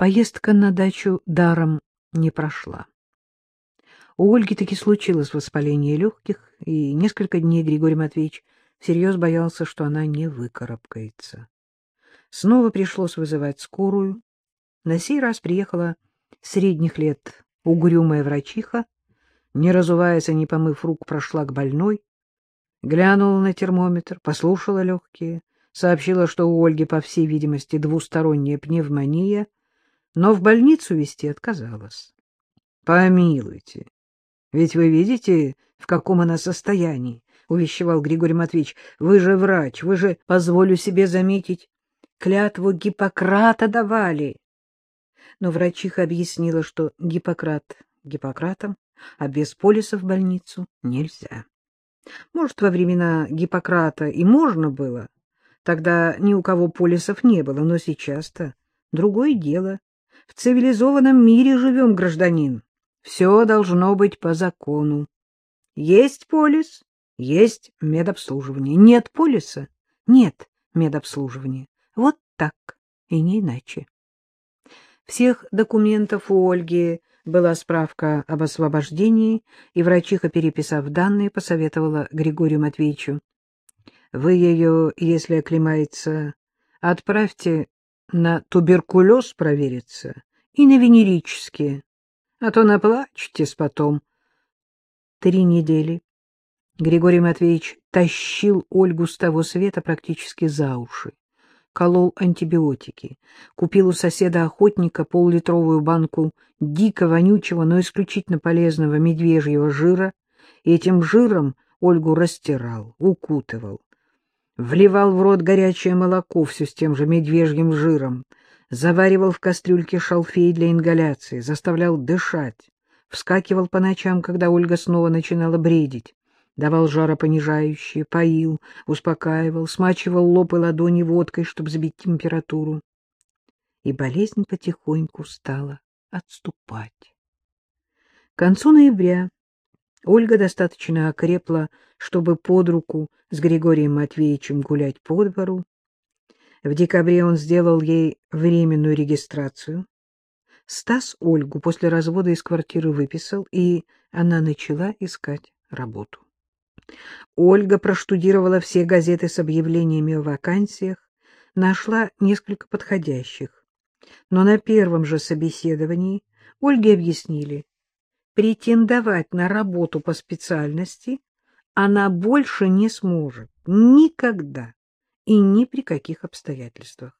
Поездка на дачу даром не прошла. У Ольги таки случилось воспаление легких, и несколько дней Григорий Матвеевич всерьез боялся, что она не выкарабкается. Снова пришлось вызывать скорую. На сей раз приехала средних лет угрюмая врачиха, не разуваясь и не помыв рук, прошла к больной, глянула на термометр, послушала легкие, сообщила, что у Ольги, по всей видимости, двусторонняя пневмония, но в больницу везти отказалась. — Помилуйте, ведь вы видите, в каком она состоянии, — увещевал Григорий Матвеевич. — Вы же врач, вы же, позволю себе заметить, клятву Гиппократа давали. Но врачиха объяснила, что Гиппократ Гиппократом, а без полиса в больницу нельзя. Может, во времена Гиппократа и можно было, тогда ни у кого полисов не было, но сейчас-то другое дело. В цивилизованном мире живем, гражданин. Все должно быть по закону. Есть полис — есть медобслуживание. Нет полиса — нет медобслуживания. Вот так и не иначе. Всех документов у Ольги была справка об освобождении, и врачиха, переписав данные, посоветовала Григорию Матвеевичу. — Вы ее, если оклемается, отправьте на туберкулез провериться и на венерические, а то наплачетесь потом. Три недели Григорий Матвеевич тащил Ольгу с того света практически за уши колол антибиотики. Купил у соседа-охотника поллитровую банку дико вонючего, но исключительно полезного медвежьего жира, и этим жиром Ольгу растирал, укутывал. Вливал в рот горячее молоко все с тем же медвежьим жиром, заваривал в кастрюльке шалфей для ингаляции, заставлял дышать, вскакивал по ночам, когда Ольга снова начинала бредить давал жаропонижающие, поил, успокаивал, смачивал лоб и ладони водкой, чтобы сбить температуру. И болезнь потихоньку стала отступать. К концу ноября Ольга достаточно окрепла, чтобы под руку с Григорием Матвеевичем гулять по двору. В декабре он сделал ей временную регистрацию. Стас Ольгу после развода из квартиры выписал, и она начала искать работу. Ольга проштудировала все газеты с объявлениями о вакансиях, нашла несколько подходящих. Но на первом же собеседовании Ольге объяснили, претендовать на работу по специальности она больше не сможет никогда и ни при каких обстоятельствах.